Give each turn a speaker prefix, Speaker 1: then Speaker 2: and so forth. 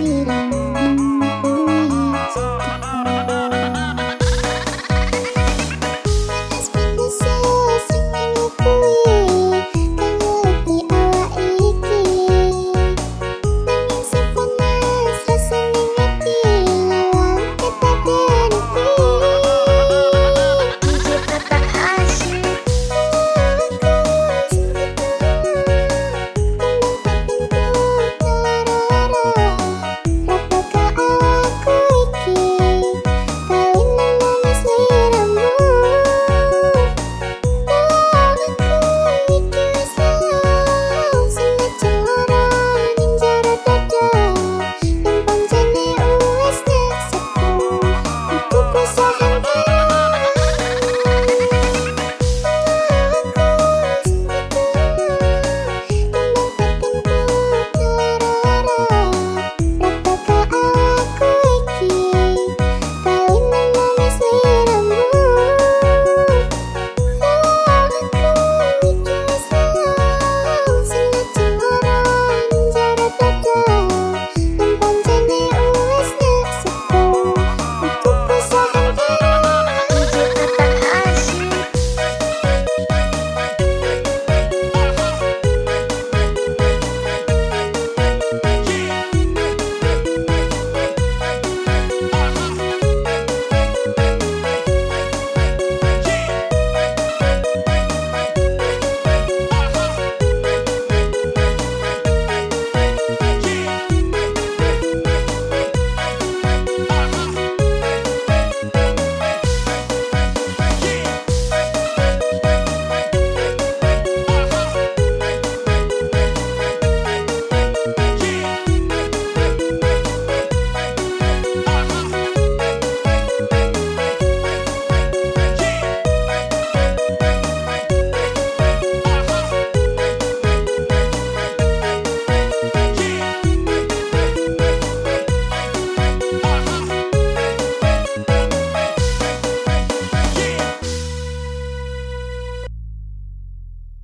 Speaker 1: 依。